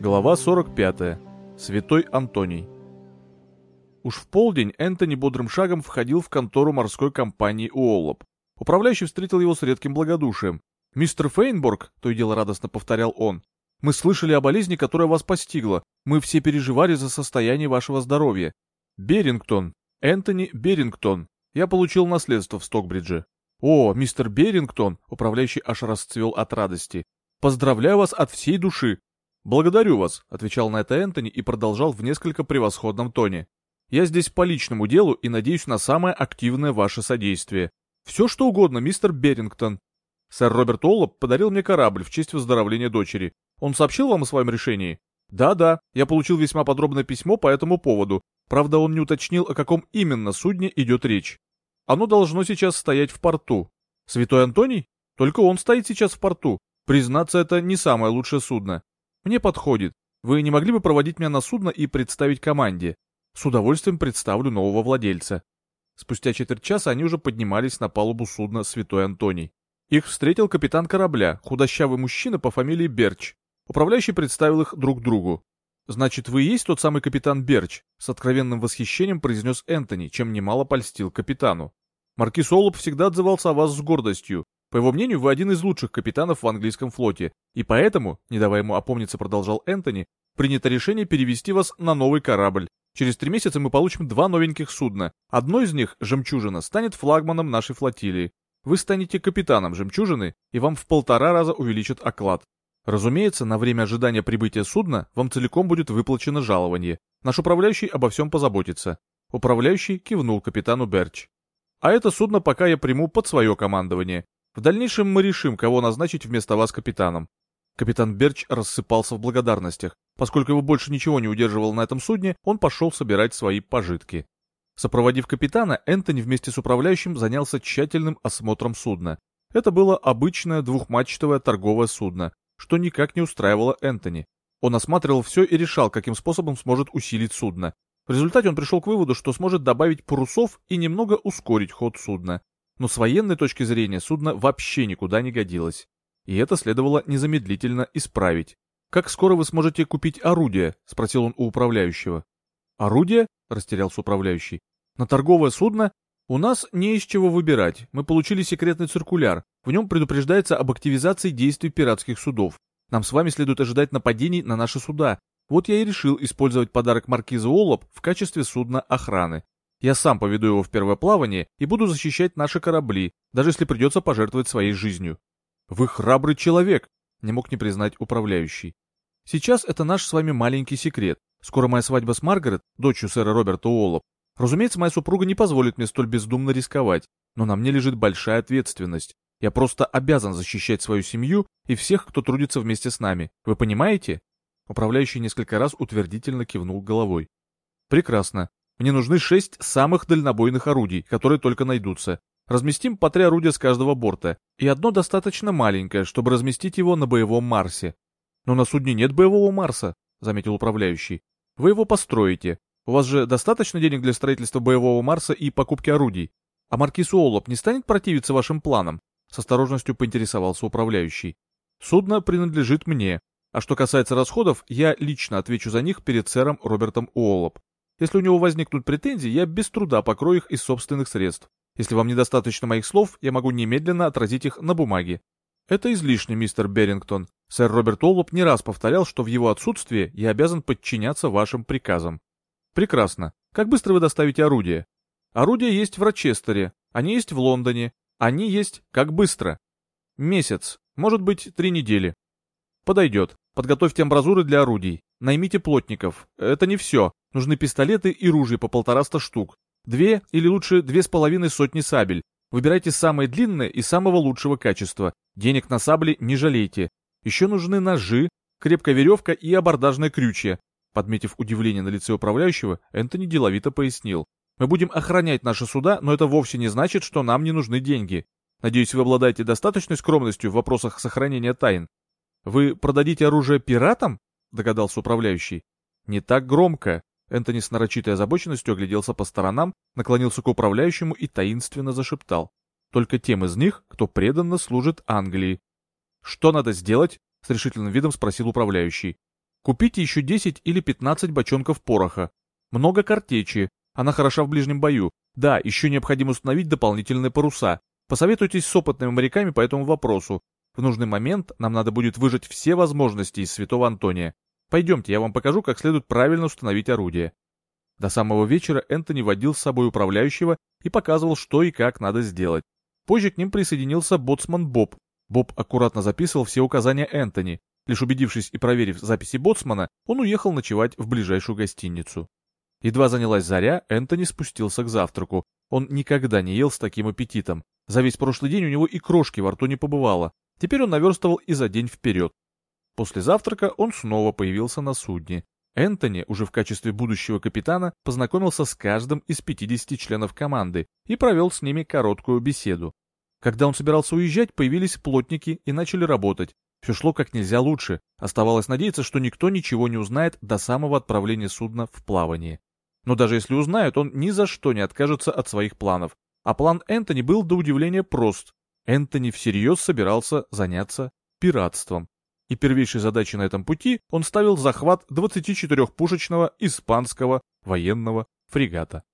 Глава 45. Святой Антоний. Уж в полдень Энтони бодрым шагом входил в контору морской компании Уоллоп. Управляющий встретил его с редким благодушием. «Мистер Фейнборг», — то и дело радостно повторял он, — «мы слышали о болезни, которая вас постигла. Мы все переживали за состояние вашего здоровья. Берингтон. Энтони Берингтон. Я получил наследство в Стокбридже». «О, мистер Берингтон», — управляющий аж расцвел от радости. «Поздравляю вас от всей души». «Благодарю вас», — отвечал на это Энтони и продолжал в несколько превосходном тоне. «Я здесь по личному делу и надеюсь на самое активное ваше содействие. Все что угодно, мистер Берингтон. Сэр Роберт Оллоп подарил мне корабль в честь выздоровления дочери. Он сообщил вам о своем решении? Да-да, я получил весьма подробное письмо по этому поводу. Правда, он не уточнил, о каком именно судне идет речь. Оно должно сейчас стоять в порту. Святой Антоний? Только он стоит сейчас в порту. Признаться, это не самое лучшее судно. Мне подходит. Вы не могли бы проводить меня на судно и представить команде? С удовольствием представлю нового владельца. Спустя четверть часа они уже поднимались на палубу судна «Святой Антоний». Их встретил капитан корабля, худощавый мужчина по фамилии Берч. Управляющий представил их друг другу. «Значит, вы и есть тот самый капитан Берч?» — с откровенным восхищением произнес Энтони, чем немало польстил капитану. «Маркиз Олуп всегда отзывался о вас с гордостью. По его мнению, вы один из лучших капитанов в английском флоте, и поэтому, не давая ему опомниться, продолжал Энтони, принято решение перевести вас на новый корабль, Через три месяца мы получим два новеньких судна. Одно из них, «Жемчужина», станет флагманом нашей флотилии. Вы станете капитаном «Жемчужины», и вам в полтора раза увеличат оклад. Разумеется, на время ожидания прибытия судна вам целиком будет выплачено жалование. Наш управляющий обо всем позаботится. Управляющий кивнул капитану Берч. А это судно пока я приму под свое командование. В дальнейшем мы решим, кого назначить вместо вас капитаном. Капитан Берч рассыпался в благодарностях. Поскольку его больше ничего не удерживало на этом судне, он пошел собирать свои пожитки. Сопроводив капитана, Энтони вместе с управляющим занялся тщательным осмотром судна. Это было обычное двухмачтовое торговое судно, что никак не устраивало Энтони. Он осматривал все и решал, каким способом сможет усилить судно. В результате он пришел к выводу, что сможет добавить парусов и немного ускорить ход судна. Но с военной точки зрения судно вообще никуда не годилось и это следовало незамедлительно исправить. «Как скоро вы сможете купить орудие?» — спросил он у управляющего. «Орудие?» — растерялся управляющий. «На торговое судно? У нас не из чего выбирать. Мы получили секретный циркуляр. В нем предупреждается об активизации действий пиратских судов. Нам с вами следует ожидать нападений на наши суда. Вот я и решил использовать подарок маркиза Оллоп в качестве судна охраны. Я сам поведу его в первое плавание и буду защищать наши корабли, даже если придется пожертвовать своей жизнью. Вы храбрый человек, не мог не признать управляющий. Сейчас это наш с вами маленький секрет. Скоро моя свадьба с Маргарет, дочью сэра Роберта Уоллоп. Разумеется, моя супруга не позволит мне столь бездумно рисковать, но на мне лежит большая ответственность. Я просто обязан защищать свою семью и всех, кто трудится вместе с нами. Вы понимаете? Управляющий несколько раз утвердительно кивнул головой. Прекрасно. Мне нужны шесть самых дальнобойных орудий, которые только найдутся. Разместим по три орудия с каждого борта, и одно достаточно маленькое, чтобы разместить его на боевом Марсе. Но на судне нет боевого Марса, заметил управляющий. Вы его построите. У вас же достаточно денег для строительства боевого Марса и покупки орудий. А маркиз Уоллоп не станет противиться вашим планам? С осторожностью поинтересовался управляющий. Судно принадлежит мне. А что касается расходов, я лично отвечу за них перед сэром Робертом Уоллоп. Если у него возникнут претензии, я без труда покрою их из собственных средств. Если вам недостаточно моих слов, я могу немедленно отразить их на бумаге. Это излишне, мистер Берингтон. Сэр Роберт Оллоп не раз повторял, что в его отсутствие я обязан подчиняться вашим приказам. Прекрасно. Как быстро вы доставите орудие? Орудия есть в Рочестере, они есть в Лондоне, они есть как быстро. Месяц, может быть, три недели. Подойдет. Подготовьте амбразуры для орудий. Наймите плотников. Это не все. Нужны пистолеты и ружья по полтораста штук. Две или лучше две с половиной сотни сабель. Выбирайте самые длинные и самого лучшего качества. Денег на сабли не жалейте. Еще нужны ножи, крепкая веревка и абордажное крючье. Подметив удивление на лице управляющего, Энтони деловито пояснил. Мы будем охранять наши суда, но это вовсе не значит, что нам не нужны деньги. Надеюсь, вы обладаете достаточной скромностью в вопросах сохранения тайн. Вы продадите оружие пиратам? Догадался управляющий. Не так громко. Энтони с нарочитой озабоченностью огляделся по сторонам, наклонился к управляющему и таинственно зашептал. только тем из них, кто преданно служит Англии. «Что надо сделать?» — с решительным видом спросил управляющий. «Купите еще 10 или 15 бочонков пороха. Много картечи, она хороша в ближнем бою. Да, еще необходимо установить дополнительные паруса. Посоветуйтесь с опытными моряками по этому вопросу. В нужный момент нам надо будет выжать все возможности из Святого Антония. Пойдемте, я вам покажу, как следует правильно установить орудие. До самого вечера Энтони водил с собой управляющего и показывал, что и как надо сделать. Позже к ним присоединился боцман Боб. Боб аккуратно записывал все указания Энтони. Лишь убедившись и проверив записи боцмана, он уехал ночевать в ближайшую гостиницу. Едва занялась заря, Энтони спустился к завтраку. Он никогда не ел с таким аппетитом. За весь прошлый день у него и крошки во рту не побывало. Теперь он наверстывал и за день вперед. После завтрака он снова появился на судне. Энтони, уже в качестве будущего капитана, познакомился с каждым из 50 членов команды и провел с ними короткую беседу. Когда он собирался уезжать, появились плотники и начали работать. Все шло как нельзя лучше. Оставалось надеяться, что никто ничего не узнает до самого отправления судна в плавание. Но даже если узнают, он ни за что не откажется от своих планов. А план Энтони был до удивления прост. Энтони всерьез собирался заняться пиратством. И первейшей задачей на этом пути он ставил захват 24-пушечного испанского военного фрегата.